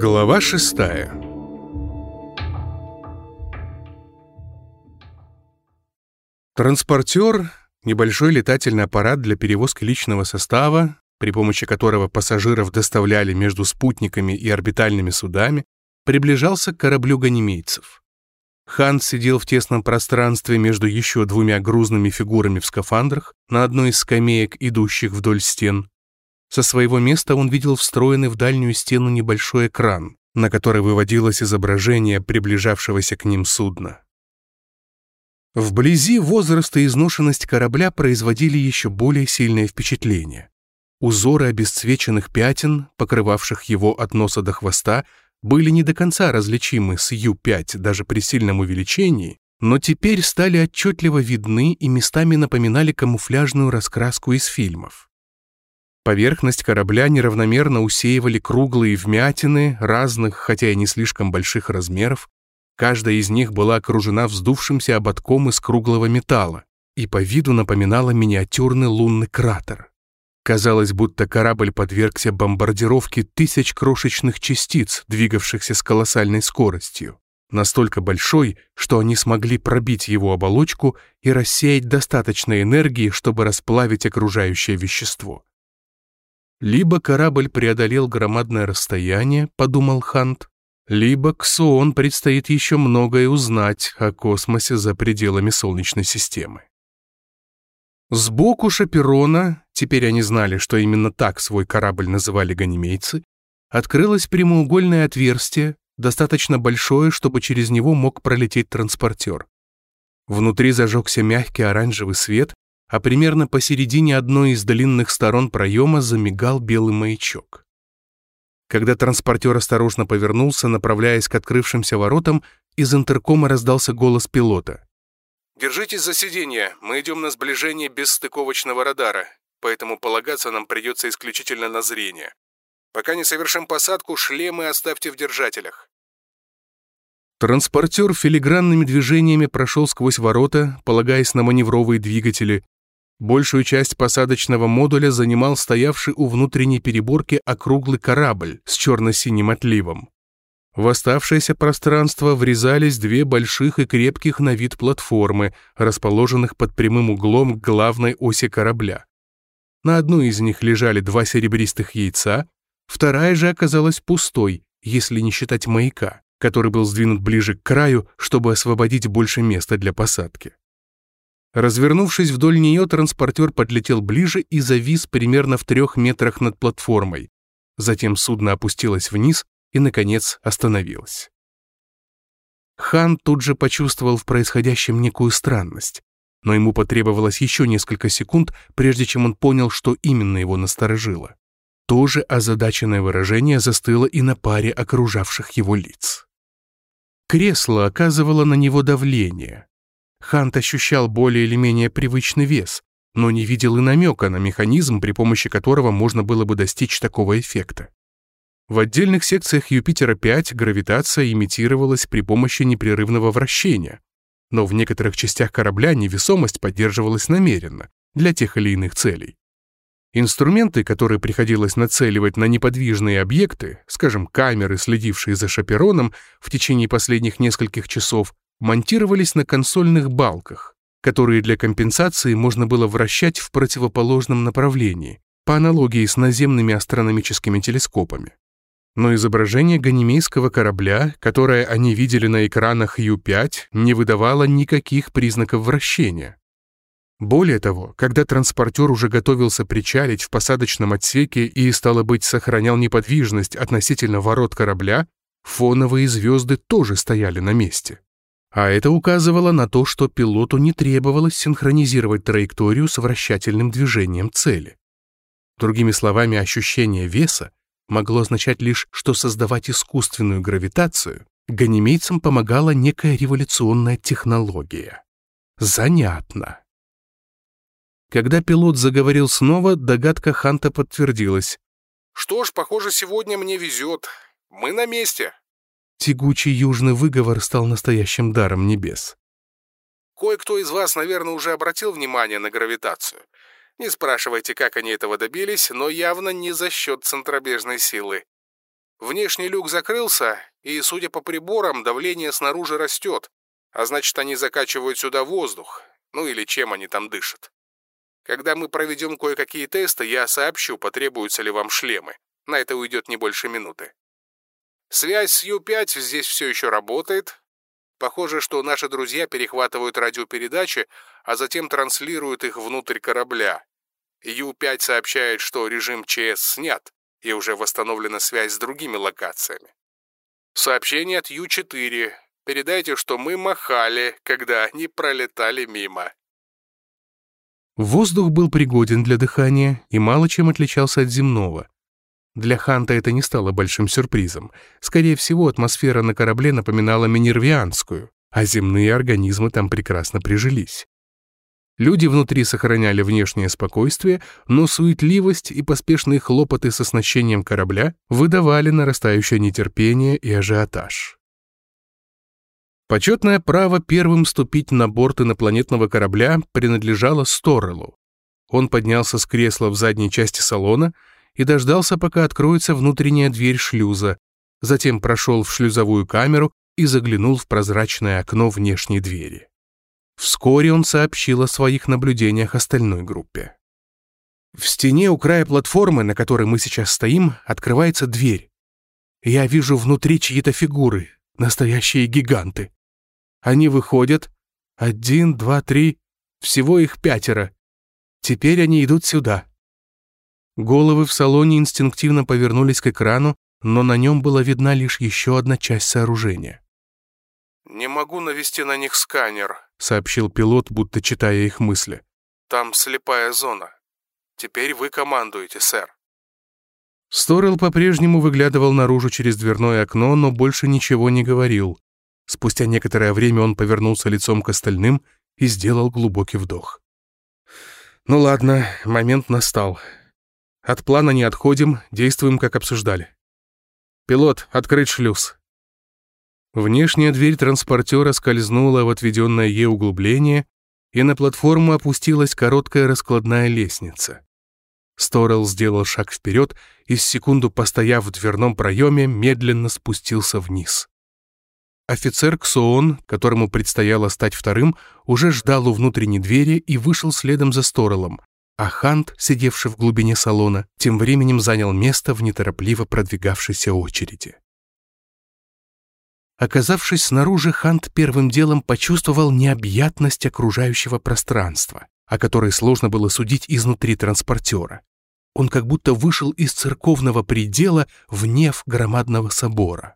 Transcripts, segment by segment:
Глава шестая Транспортер — небольшой летательный аппарат для перевозки личного состава, при помощи которого пассажиров доставляли между спутниками и орбитальными судами, приближался к кораблю ганимейцев. Хан сидел в тесном пространстве между еще двумя грузными фигурами в скафандрах на одной из скамеек, идущих вдоль стен. Со своего места он видел встроенный в дальнюю стену небольшой экран, на который выводилось изображение приближавшегося к ним судна. Вблизи возраст и изношенность корабля производили еще более сильное впечатление. Узоры обесцвеченных пятен, покрывавших его от носа до хвоста, были не до конца различимы с Ю-5 даже при сильном увеличении, но теперь стали отчетливо видны и местами напоминали камуфляжную раскраску из фильмов. Поверхность корабля неравномерно усеивали круглые вмятины разных, хотя и не слишком больших размеров. Каждая из них была окружена вздувшимся ободком из круглого металла и по виду напоминала миниатюрный лунный кратер. Казалось, будто корабль подвергся бомбардировке тысяч крошечных частиц, двигавшихся с колоссальной скоростью. Настолько большой, что они смогли пробить его оболочку и рассеять достаточно энергии, чтобы расплавить окружающее вещество. Либо корабль преодолел громадное расстояние, подумал Хант, либо Ксуон предстоит еще многое узнать о космосе за пределами Солнечной системы. Сбоку Шаперона, теперь они знали, что именно так свой корабль называли ганимейцы, открылось прямоугольное отверстие, достаточно большое, чтобы через него мог пролететь транспортер. Внутри зажегся мягкий оранжевый свет, а примерно посередине одной из длинных сторон проема замигал белый маячок. Когда транспортер осторожно повернулся, направляясь к открывшимся воротам, из интеркома раздался голос пилота. Держитесь за сиденье, мы идем на сближение без стыковочного радара, поэтому полагаться нам придется исключительно на зрение. Пока не совершим посадку, шлемы оставьте в держателях. Транспортер филигранными движениями прошел сквозь ворота, полагаясь на маневровые двигатели. Большую часть посадочного модуля занимал стоявший у внутренней переборки округлый корабль с черно-синим отливом. В оставшееся пространство врезались две больших и крепких на вид платформы, расположенных под прямым углом к главной оси корабля. На одной из них лежали два серебристых яйца, вторая же оказалась пустой, если не считать маяка, который был сдвинут ближе к краю, чтобы освободить больше места для посадки. Развернувшись вдоль нее, транспортер подлетел ближе и завис примерно в трех метрах над платформой. Затем судно опустилось вниз, и, наконец, остановилась. Хан тут же почувствовал в происходящем некую странность, но ему потребовалось еще несколько секунд, прежде чем он понял, что именно его насторожило. То же озадаченное выражение застыло и на паре окружавших его лиц. Кресло оказывало на него давление. Хант ощущал более или менее привычный вес, но не видел и намека на механизм, при помощи которого можно было бы достичь такого эффекта. В отдельных секциях Юпитера-5 гравитация имитировалась при помощи непрерывного вращения, но в некоторых частях корабля невесомость поддерживалась намеренно, для тех или иных целей. Инструменты, которые приходилось нацеливать на неподвижные объекты, скажем, камеры, следившие за шапероном в течение последних нескольких часов, монтировались на консольных балках, которые для компенсации можно было вращать в противоположном направлении, по аналогии с наземными астрономическими телескопами но изображение ганимейского корабля, которое они видели на экранах Ю-5, не выдавало никаких признаков вращения. Более того, когда транспортер уже готовился причалить в посадочном отсеке и, стало быть, сохранял неподвижность относительно ворот корабля, фоновые звезды тоже стояли на месте. А это указывало на то, что пилоту не требовалось синхронизировать траекторию с вращательным движением цели. Другими словами, ощущение веса могло означать лишь, что создавать искусственную гравитацию ганимейцам помогала некая революционная технология. Занятно. Когда пилот заговорил снова, догадка Ханта подтвердилась. «Что ж, похоже, сегодня мне везет. Мы на месте». Тягучий южный выговор стал настоящим даром небес. «Кое-кто из вас, наверное, уже обратил внимание на гравитацию. Не спрашивайте, как они этого добились, но явно не за счет центробежной силы. Внешний люк закрылся, и, судя по приборам, давление снаружи растет, а значит, они закачивают сюда воздух, ну или чем они там дышат. Когда мы проведем кое-какие тесты, я сообщу, потребуются ли вам шлемы. На это уйдет не больше минуты. Связь с Ю-5 здесь все еще работает. Похоже, что наши друзья перехватывают радиопередачи, а затем транслируют их внутрь корабля. Ю-5 сообщает, что режим ЧС снят, и уже восстановлена связь с другими локациями. Сообщение от Ю-4. Передайте, что мы махали, когда они пролетали мимо. Воздух был пригоден для дыхания и мало чем отличался от земного. Для Ханта это не стало большим сюрпризом. Скорее всего, атмосфера на корабле напоминала минервианскую, а земные организмы там прекрасно прижились. Люди внутри сохраняли внешнее спокойствие, но суетливость и поспешные хлопоты с оснащением корабля выдавали нарастающее нетерпение и ажиотаж. Почетное право первым ступить на борт инопланетного корабля принадлежало Сторелу. Он поднялся с кресла в задней части салона и дождался, пока откроется внутренняя дверь шлюза, затем прошел в шлюзовую камеру и заглянул в прозрачное окно внешней двери. Вскоре он сообщил о своих наблюдениях остальной группе. В стене у края платформы, на которой мы сейчас стоим, открывается дверь. Я вижу внутри чьи-то фигуры, настоящие гиганты. Они выходят. Один, два, три. Всего их пятеро. Теперь они идут сюда. Головы в салоне инстинктивно повернулись к экрану, но на нем была видна лишь еще одна часть сооружения. «Не могу навести на них сканер», — сообщил пилот, будто читая их мысли. «Там слепая зона. Теперь вы командуете, сэр». Сторел по-прежнему выглядывал наружу через дверное окно, но больше ничего не говорил. Спустя некоторое время он повернулся лицом к остальным и сделал глубокий вдох. «Ну ладно, момент настал. От плана не отходим, действуем, как обсуждали. Пилот, открыть шлюз». Внешняя дверь транспортера скользнула в отведенное ей углубление, и на платформу опустилась короткая раскладная лестница. Сторел сделал шаг вперед и, с секунду постояв в дверном проеме, медленно спустился вниз. Офицер Ксоон, которому предстояло стать вторым, уже ждал у внутренней двери и вышел следом за Сторелом, а Хант, сидевший в глубине салона, тем временем занял место в неторопливо продвигавшейся очереди. Оказавшись снаружи, Хант первым делом почувствовал необъятность окружающего пространства, о которой сложно было судить изнутри транспортера. Он как будто вышел из церковного предела в неф громадного собора.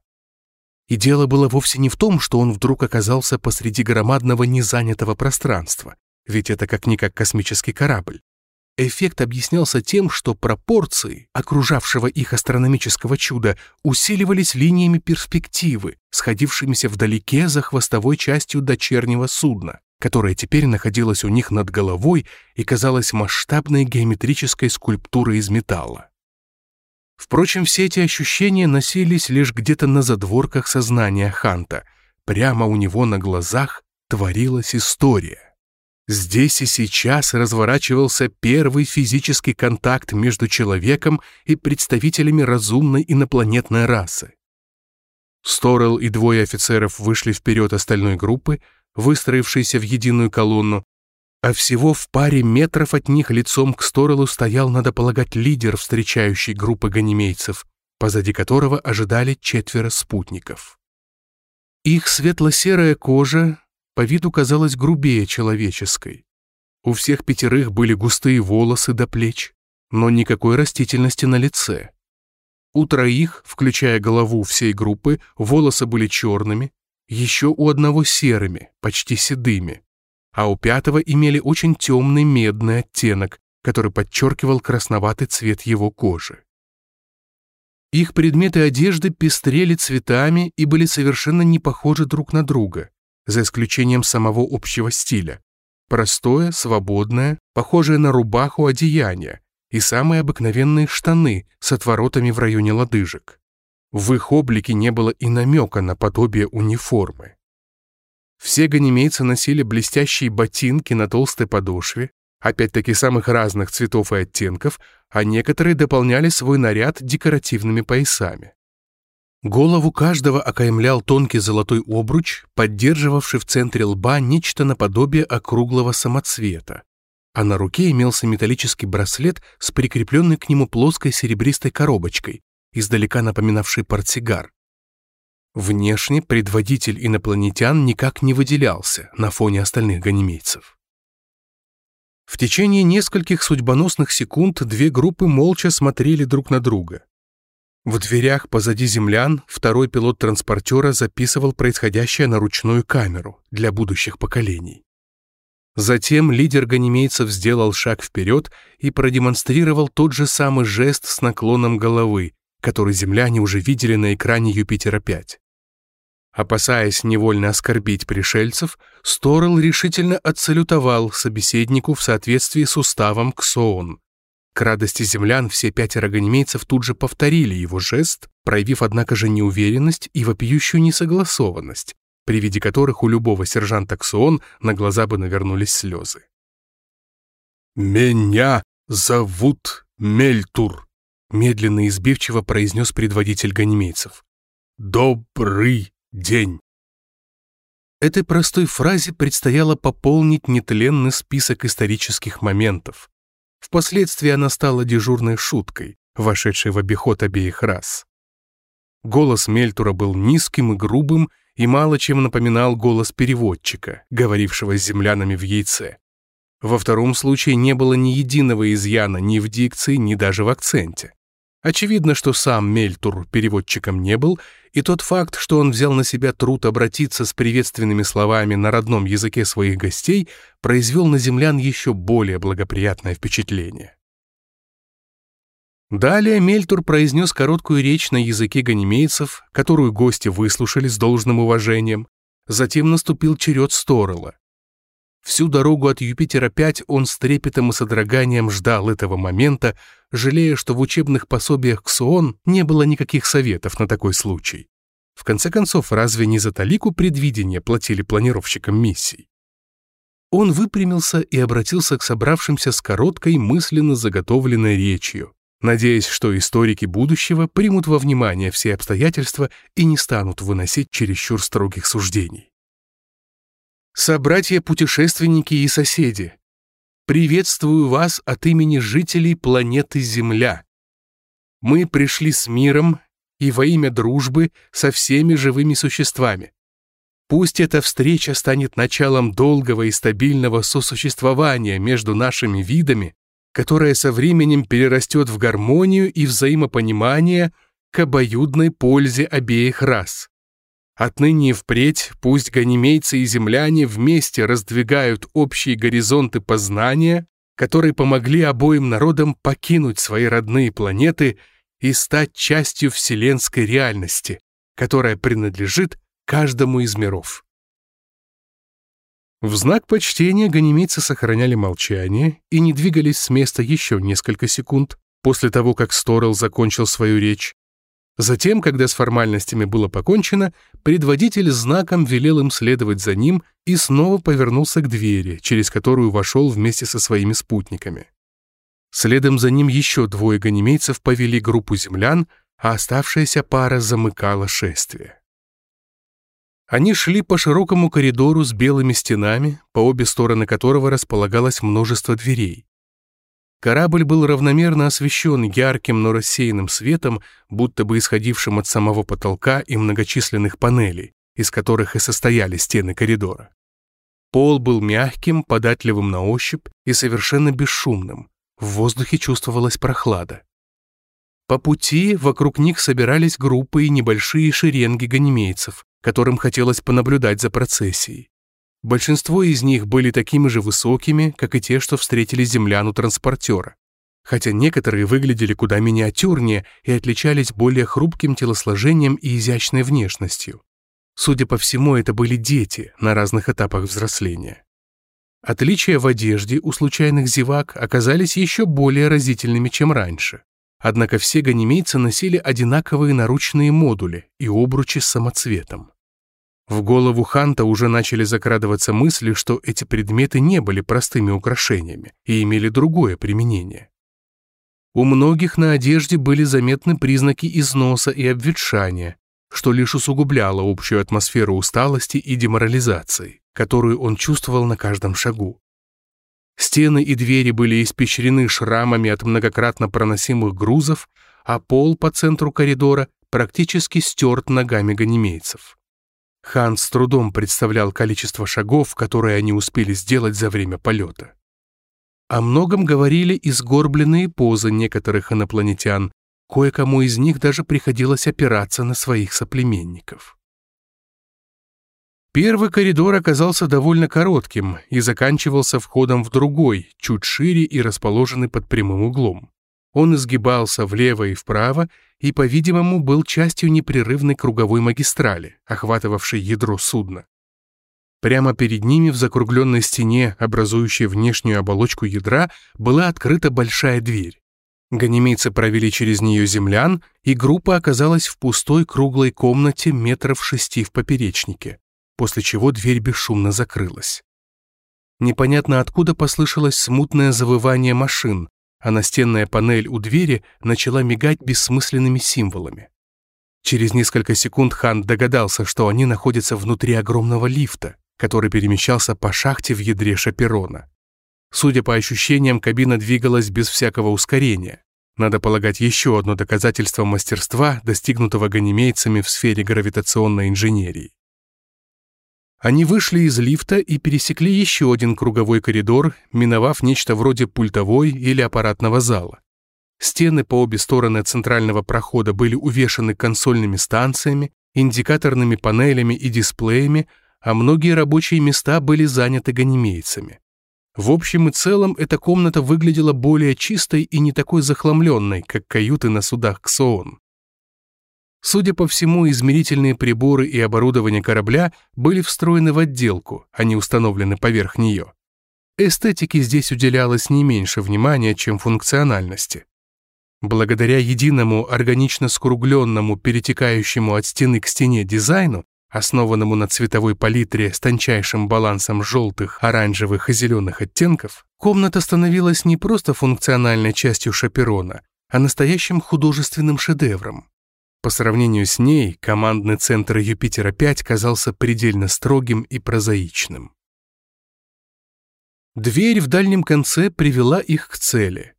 И дело было вовсе не в том, что он вдруг оказался посреди громадного незанятого пространства, ведь это как-никак космический корабль. Эффект объяснялся тем, что пропорции окружавшего их астрономического чуда усиливались линиями перспективы, сходившимися вдалеке за хвостовой частью дочернего судна, которое теперь находилось у них над головой и казалось масштабной геометрической скульптурой из металла. Впрочем, все эти ощущения носились лишь где-то на задворках сознания Ханта. Прямо у него на глазах творилась история. Здесь и сейчас разворачивался первый физический контакт между человеком и представителями разумной инопланетной расы. Сторел и двое офицеров вышли вперед остальной группы, выстроившейся в единую колонну, а всего в паре метров от них лицом к Сторелу стоял, надо полагать, лидер встречающей группы ганимейцев, позади которого ожидали четверо спутников. Их светло-серая кожа по виду казалась грубее человеческой. У всех пятерых были густые волосы до плеч, но никакой растительности на лице. У троих, включая голову всей группы, волосы были черными, еще у одного серыми, почти седыми а у пятого имели очень темный медный оттенок, который подчеркивал красноватый цвет его кожи. Их предметы одежды пестрели цветами и были совершенно не похожи друг на друга, за исключением самого общего стиля. Простое, свободное, похожее на рубаху одеяние и самые обыкновенные штаны с отворотами в районе лодыжек. В их облике не было и намека на подобие униформы. Все ганимейцы носили блестящие ботинки на толстой подошве, опять-таки самых разных цветов и оттенков, а некоторые дополняли свой наряд декоративными поясами. Голову каждого окаймлял тонкий золотой обруч, поддерживавший в центре лба нечто наподобие округлого самоцвета, а на руке имелся металлический браслет с прикрепленной к нему плоской серебристой коробочкой, издалека напоминавшей портсигар. Внешне предводитель инопланетян никак не выделялся на фоне остальных ганимейцев. В течение нескольких судьбоносных секунд две группы молча смотрели друг на друга. В дверях позади землян второй пилот транспортера записывал происходящее на ручную камеру для будущих поколений. Затем лидер ганимейцев сделал шаг вперед и продемонстрировал тот же самый жест с наклоном головы, который земляне уже видели на экране Юпитера-5. Опасаясь невольно оскорбить пришельцев, Сторел решительно отсалютовал собеседнику в соответствии с уставом Ксоон, к радости землян все пятеро ганимейцев тут же повторили его жест, проявив, однако же, неуверенность и вопиющую несогласованность, при виде которых у любого сержанта Ксуон на глаза бы навернулись слезы. «Меня зовут Мельтур», — медленно и избивчиво произнес предводитель ганимейцев. «Добрый день». Этой простой фразе предстояло пополнить нетленный список исторических моментов, Впоследствии она стала дежурной шуткой, вошедшей в обиход обеих рас. Голос Мельтура был низким и грубым и мало чем напоминал голос переводчика, говорившего с землянами в яйце. Во втором случае не было ни единого изъяна ни в дикции, ни даже в акценте. Очевидно, что сам Мельтур переводчиком не был, и тот факт, что он взял на себя труд обратиться с приветственными словами на родном языке своих гостей, произвел на землян еще более благоприятное впечатление. Далее Мельтур произнес короткую речь на языке ганимейцев, которую гости выслушали с должным уважением. Затем наступил черед Сторела. Всю дорогу от Юпитера-5 он с трепетом и содроганием ждал этого момента, жалея, что в учебных пособиях КСОН не было никаких советов на такой случай. В конце концов, разве не за талику предвидения платили планировщикам миссий? Он выпрямился и обратился к собравшимся с короткой мысленно заготовленной речью, надеясь, что историки будущего примут во внимание все обстоятельства и не станут выносить чересчур строгих суждений. Собратья-путешественники и соседи, приветствую вас от имени жителей планеты Земля. Мы пришли с миром и во имя дружбы со всеми живыми существами. Пусть эта встреча станет началом долгого и стабильного сосуществования между нашими видами, которое со временем перерастет в гармонию и взаимопонимание к обоюдной пользе обеих рас. Отныне и впредь пусть ганимейцы и земляне вместе раздвигают общие горизонты познания, которые помогли обоим народам покинуть свои родные планеты и стать частью вселенской реальности, которая принадлежит каждому из миров. В знак почтения ганимейцы сохраняли молчание и не двигались с места еще несколько секунд после того, как Сторел закончил свою речь, Затем, когда с формальностями было покончено, предводитель знаком велел им следовать за ним и снова повернулся к двери, через которую вошел вместе со своими спутниками. Следом за ним еще двое ганимейцев повели группу землян, а оставшаяся пара замыкала шествие. Они шли по широкому коридору с белыми стенами, по обе стороны которого располагалось множество дверей. Корабль был равномерно освещен ярким, но рассеянным светом, будто бы исходившим от самого потолка и многочисленных панелей, из которых и состояли стены коридора. Пол был мягким, податливым на ощупь и совершенно бесшумным. В воздухе чувствовалась прохлада. По пути вокруг них собирались группы и небольшие шеренги ганимейцев, которым хотелось понаблюдать за процессией. Большинство из них были такими же высокими, как и те, что встретили земляну транспортера, хотя некоторые выглядели куда миниатюрнее и отличались более хрупким телосложением и изящной внешностью. Судя по всему, это были дети на разных этапах взросления. Отличия в одежде у случайных зевак оказались еще более разительными, чем раньше. Однако все ганимейцы носили одинаковые наручные модули и обручи с самоцветом. В голову Ханта уже начали закрадываться мысли, что эти предметы не были простыми украшениями и имели другое применение. У многих на одежде были заметны признаки износа и обветшания, что лишь усугубляло общую атмосферу усталости и деморализации, которую он чувствовал на каждом шагу. Стены и двери были испещрены шрамами от многократно проносимых грузов, а пол по центру коридора практически стерт ногами ганимейцев. Хан с трудом представлял количество шагов, которые они успели сделать за время полета. О многом говорили и сгорбленные позы некоторых инопланетян, кое-кому из них даже приходилось опираться на своих соплеменников. Первый коридор оказался довольно коротким и заканчивался входом в другой, чуть шире и расположенный под прямым углом. Он изгибался влево и вправо и, по-видимому, был частью непрерывной круговой магистрали, охватывавшей ядро судна. Прямо перед ними в закругленной стене, образующей внешнюю оболочку ядра, была открыта большая дверь. Ганимейцы провели через нее землян, и группа оказалась в пустой круглой комнате метров шести в поперечнике, после чего дверь бесшумно закрылась. Непонятно откуда послышалось смутное завывание машин, а настенная панель у двери начала мигать бессмысленными символами. Через несколько секунд Хан догадался, что они находятся внутри огромного лифта, который перемещался по шахте в ядре Шаперона. Судя по ощущениям, кабина двигалась без всякого ускорения. Надо полагать еще одно доказательство мастерства, достигнутого ганимейцами в сфере гравитационной инженерии. Они вышли из лифта и пересекли еще один круговой коридор, миновав нечто вроде пультовой или аппаратного зала. Стены по обе стороны центрального прохода были увешаны консольными станциями, индикаторными панелями и дисплеями, а многие рабочие места были заняты ганимейцами. В общем и целом эта комната выглядела более чистой и не такой захламленной, как каюты на судах Ксоон. Судя по всему, измерительные приборы и оборудование корабля были встроены в отделку, а не установлены поверх нее. Эстетике здесь уделялось не меньше внимания, чем функциональности. Благодаря единому органично скругленному, перетекающему от стены к стене дизайну, основанному на цветовой палитре с тончайшим балансом желтых, оранжевых и зеленых оттенков, комната становилась не просто функциональной частью шаперона, а настоящим художественным шедевром. По сравнению с ней, командный центр Юпитера-5 казался предельно строгим и прозаичным. Дверь в дальнем конце привела их к цели.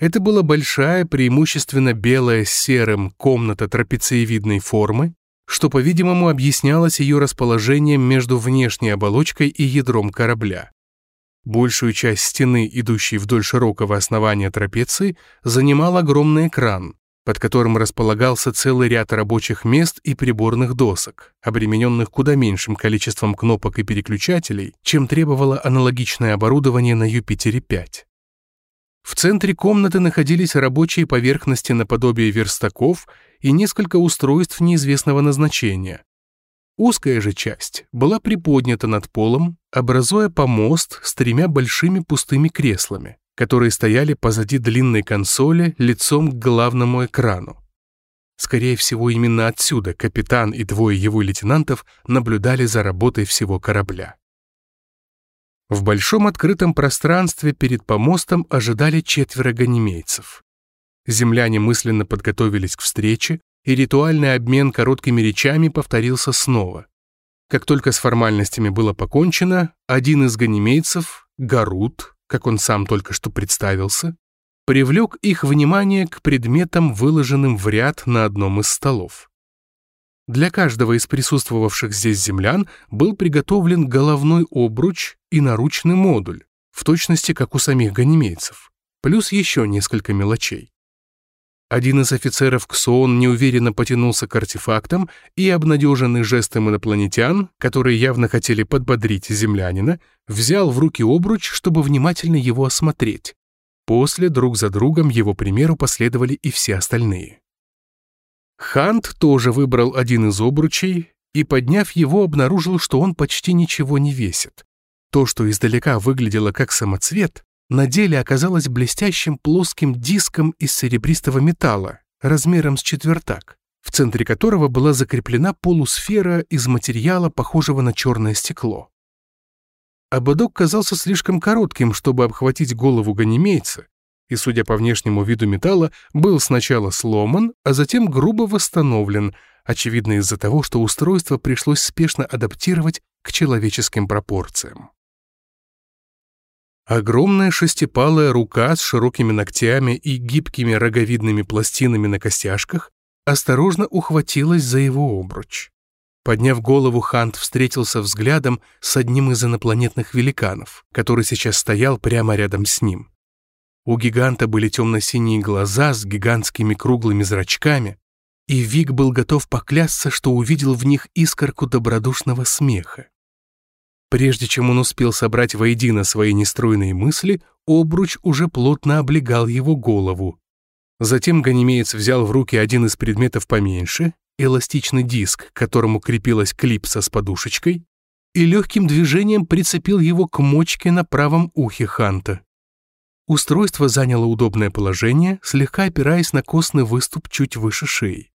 Это была большая, преимущественно белая с серым комната трапециевидной формы, что, по-видимому, объяснялось ее расположением между внешней оболочкой и ядром корабля. Большую часть стены, идущей вдоль широкого основания трапеции, занимал огромный экран, под которым располагался целый ряд рабочих мест и приборных досок, обремененных куда меньшим количеством кнопок и переключателей, чем требовало аналогичное оборудование на Юпитере-5. В центре комнаты находились рабочие поверхности наподобие верстаков и несколько устройств неизвестного назначения. Узкая же часть была приподнята над полом, образуя помост с тремя большими пустыми креслами которые стояли позади длинной консоли лицом к главному экрану. Скорее всего, именно отсюда капитан и двое его лейтенантов наблюдали за работой всего корабля. В большом открытом пространстве перед помостом ожидали четверо ганимейцев. Земляне мысленно подготовились к встрече, и ритуальный обмен короткими речами повторился снова. Как только с формальностями было покончено, один из ганимейцев, Гарут, как он сам только что представился, привлек их внимание к предметам, выложенным в ряд на одном из столов. Для каждого из присутствовавших здесь землян был приготовлен головной обруч и наручный модуль, в точности как у самих ганимейцев, плюс еще несколько мелочей. Один из офицеров КСОН неуверенно потянулся к артефактам и, обнадеженный жестом инопланетян, которые явно хотели подбодрить землянина, взял в руки обруч, чтобы внимательно его осмотреть. После друг за другом его примеру последовали и все остальные. Хант тоже выбрал один из обручей и, подняв его, обнаружил, что он почти ничего не весит. То, что издалека выглядело как самоцвет, на деле оказалась блестящим плоским диском из серебристого металла, размером с четвертак, в центре которого была закреплена полусфера из материала, похожего на черное стекло. Ободок казался слишком коротким, чтобы обхватить голову ганимейца, и, судя по внешнему виду металла, был сначала сломан, а затем грубо восстановлен, очевидно из-за того, что устройство пришлось спешно адаптировать к человеческим пропорциям. Огромная шестипалая рука с широкими ногтями и гибкими роговидными пластинами на костяшках осторожно ухватилась за его обруч. Подняв голову, Хант встретился взглядом с одним из инопланетных великанов, который сейчас стоял прямо рядом с ним. У гиганта были темно-синие глаза с гигантскими круглыми зрачками, и Вик был готов поклясться, что увидел в них искорку добродушного смеха. Прежде чем он успел собрать воедино свои нестройные мысли, обруч уже плотно облегал его голову. Затем Ганимеец взял в руки один из предметов поменьше, эластичный диск, к которому крепилась клипса с подушечкой, и легким движением прицепил его к мочке на правом ухе Ханта. Устройство заняло удобное положение, слегка опираясь на костный выступ чуть выше шеи.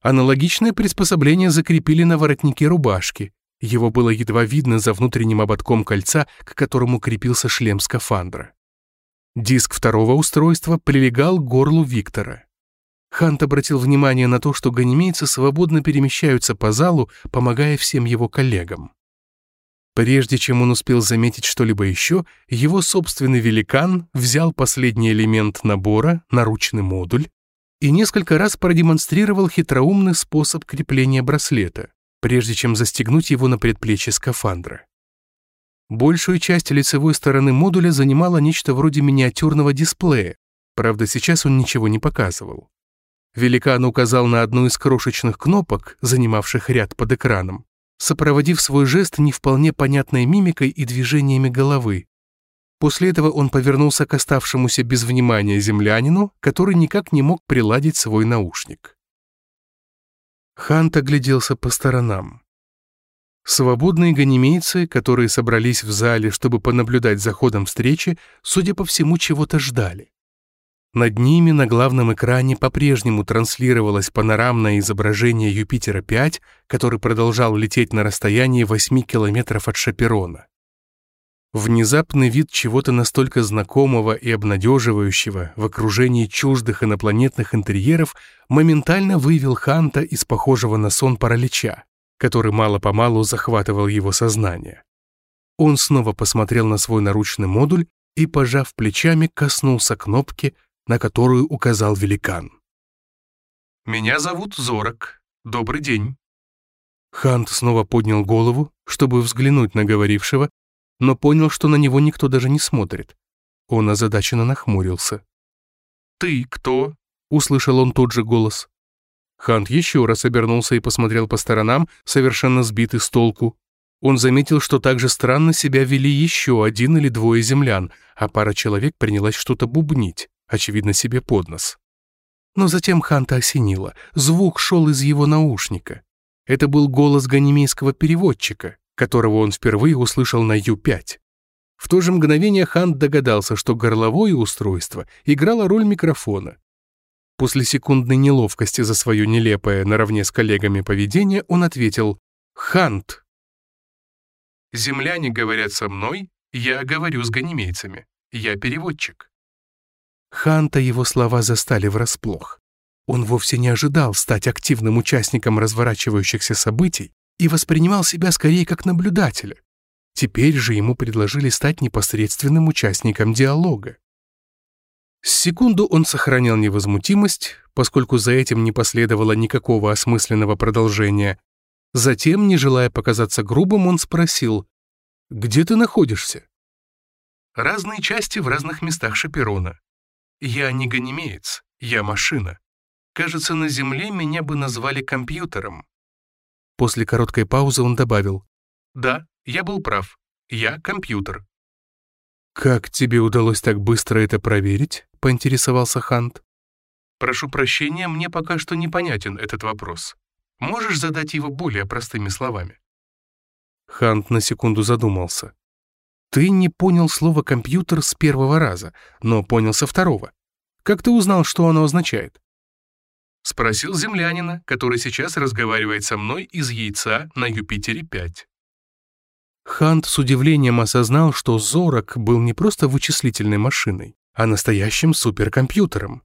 Аналогичное приспособление закрепили на воротнике рубашки, его было едва видно за внутренним ободком кольца, к которому крепился шлем скафандра. Диск второго устройства прилегал к горлу Виктора. Хант обратил внимание на то, что ганимейцы свободно перемещаются по залу, помогая всем его коллегам. Прежде чем он успел заметить что-либо еще, его собственный великан взял последний элемент набора, наручный модуль, и несколько раз продемонстрировал хитроумный способ крепления браслета прежде чем застегнуть его на предплечье скафандра. Большую часть лицевой стороны модуля занимало нечто вроде миниатюрного дисплея, правда, сейчас он ничего не показывал. Великан указал на одну из крошечных кнопок, занимавших ряд под экраном, сопроводив свой жест не вполне понятной мимикой и движениями головы. После этого он повернулся к оставшемуся без внимания землянину, который никак не мог приладить свой наушник. Хант огляделся по сторонам. Свободные ганимейцы, которые собрались в зале, чтобы понаблюдать за ходом встречи, судя по всему, чего-то ждали. Над ними на главном экране по-прежнему транслировалось панорамное изображение Юпитера-5, который продолжал лететь на расстоянии 8 километров от Шаперона. Внезапный вид чего-то настолько знакомого и обнадеживающего в окружении чуждых инопланетных интерьеров моментально вывел Ханта из похожего на сон паралича, который мало-помалу захватывал его сознание. Он снова посмотрел на свой наручный модуль и, пожав плечами, коснулся кнопки, на которую указал великан. «Меня зовут Зорок. Добрый день». Хант снова поднял голову, чтобы взглянуть на говорившего, но понял, что на него никто даже не смотрит. Он озадаченно нахмурился. «Ты кто?» — услышал он тот же голос. Хант еще раз обернулся и посмотрел по сторонам, совершенно сбитый с толку. Он заметил, что также странно себя вели еще один или двое землян, а пара человек принялась что-то бубнить, очевидно, себе под нос. Но затем Ханта осенило. Звук шел из его наушника. Это был голос ганимейского переводчика которого он впервые услышал на Ю-5. В то же мгновение Хант догадался, что горловое устройство играло роль микрофона. После секундной неловкости за свое нелепое наравне с коллегами поведение он ответил «Хант». «Земляне говорят со мной, я говорю с ганимейцами. Я переводчик». Ханта его слова застали врасплох. Он вовсе не ожидал стать активным участником разворачивающихся событий, и воспринимал себя скорее как наблюдателя. Теперь же ему предложили стать непосредственным участником диалога. С секунду он сохранял невозмутимость, поскольку за этим не последовало никакого осмысленного продолжения. Затем, не желая показаться грубым, он спросил, «Где ты находишься?» «Разные части в разных местах Шаперона. Я не ганимеец, я машина. Кажется, на Земле меня бы назвали компьютером. После короткой паузы он добавил. «Да, я был прав. Я компьютер». «Как тебе удалось так быстро это проверить?» — поинтересовался Хант. «Прошу прощения, мне пока что непонятен этот вопрос. Можешь задать его более простыми словами?» Хант на секунду задумался. «Ты не понял слово «компьютер» с первого раза, но понял со второго. Как ты узнал, что оно означает?» Спросил землянина, который сейчас разговаривает со мной из яйца на Юпитере-5. Хант с удивлением осознал, что Зорок был не просто вычислительной машиной, а настоящим суперкомпьютером.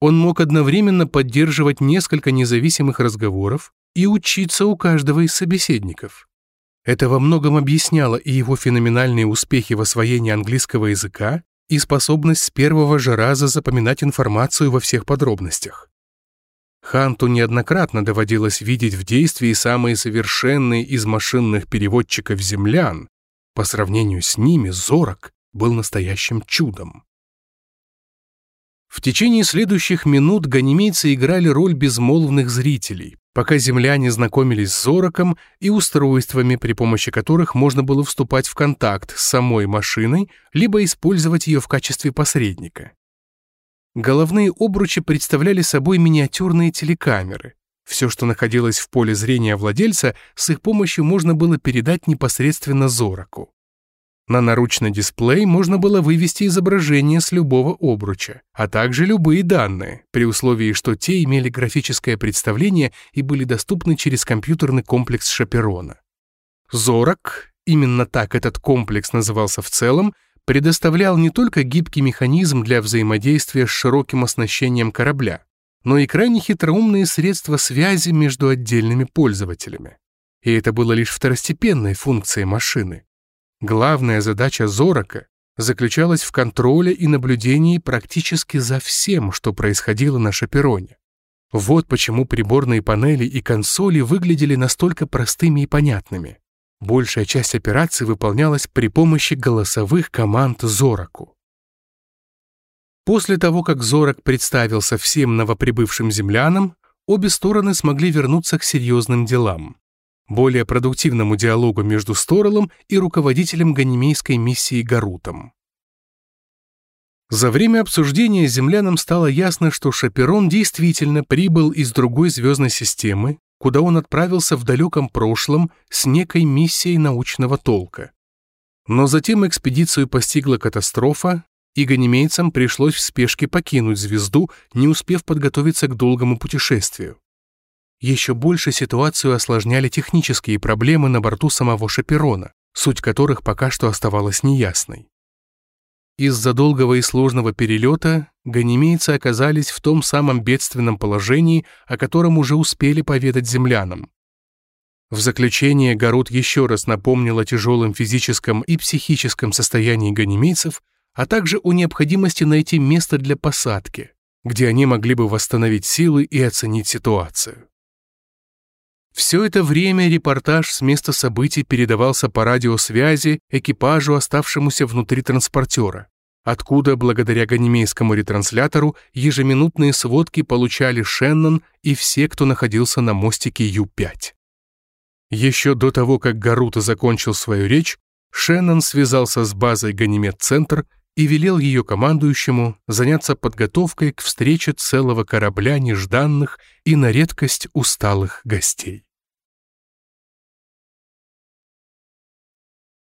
Он мог одновременно поддерживать несколько независимых разговоров и учиться у каждого из собеседников. Это во многом объясняло и его феноменальные успехи в освоении английского языка, и способность с первого же раза запоминать информацию во всех подробностях. Ханту неоднократно доводилось видеть в действии самые совершенные из машинных переводчиков землян. По сравнению с ними Зорок был настоящим чудом. В течение следующих минут ганимейцы играли роль безмолвных зрителей, пока земляне знакомились с Зороком и устройствами, при помощи которых можно было вступать в контакт с самой машиной, либо использовать ее в качестве посредника. Головные обручи представляли собой миниатюрные телекамеры. Все, что находилось в поле зрения владельца, с их помощью можно было передать непосредственно Зороку. На наручный дисплей можно было вывести изображение с любого обруча, а также любые данные, при условии, что те имели графическое представление и были доступны через компьютерный комплекс Шаперона. Зорок, именно так этот комплекс назывался в целом, предоставлял не только гибкий механизм для взаимодействия с широким оснащением корабля, но и крайне хитроумные средства связи между отдельными пользователями. И это было лишь второстепенной функцией машины. Главная задача Зорока заключалась в контроле и наблюдении практически за всем, что происходило на Шапероне. Вот почему приборные панели и консоли выглядели настолько простыми и понятными. Большая часть операций выполнялась при помощи голосовых команд Зораку. После того, как Зорок представился всем новоприбывшим землянам, обе стороны смогли вернуться к серьезным делам более продуктивному диалогу между Сторелом и руководителем ганимейской миссии Гарутом. За время обсуждения землянам стало ясно, что Шаперон действительно прибыл из другой звездной системы, куда он отправился в далеком прошлом с некой миссией научного толка. Но затем экспедицию постигла катастрофа, и ганимейцам пришлось в спешке покинуть звезду, не успев подготовиться к долгому путешествию. Еще больше ситуацию осложняли технические проблемы на борту самого Шаперона, суть которых пока что оставалась неясной. Из-за долгого и сложного перелета ганимейцы оказались в том самом бедственном положении, о котором уже успели поведать землянам. В заключение Гарут еще раз напомнил о тяжелом физическом и психическом состоянии ганимейцев, а также о необходимости найти место для посадки, где они могли бы восстановить силы и оценить ситуацию. Все это время репортаж с места событий передавался по радиосвязи экипажу, оставшемуся внутри транспортера, откуда, благодаря ганимейскому ретранслятору, ежеминутные сводки получали Шеннон и все, кто находился на мостике Ю-5. Еще до того, как Гарута закончил свою речь, Шеннон связался с базой Ганимед-центр и велел ее командующему заняться подготовкой к встрече целого корабля нежданных и на редкость усталых гостей.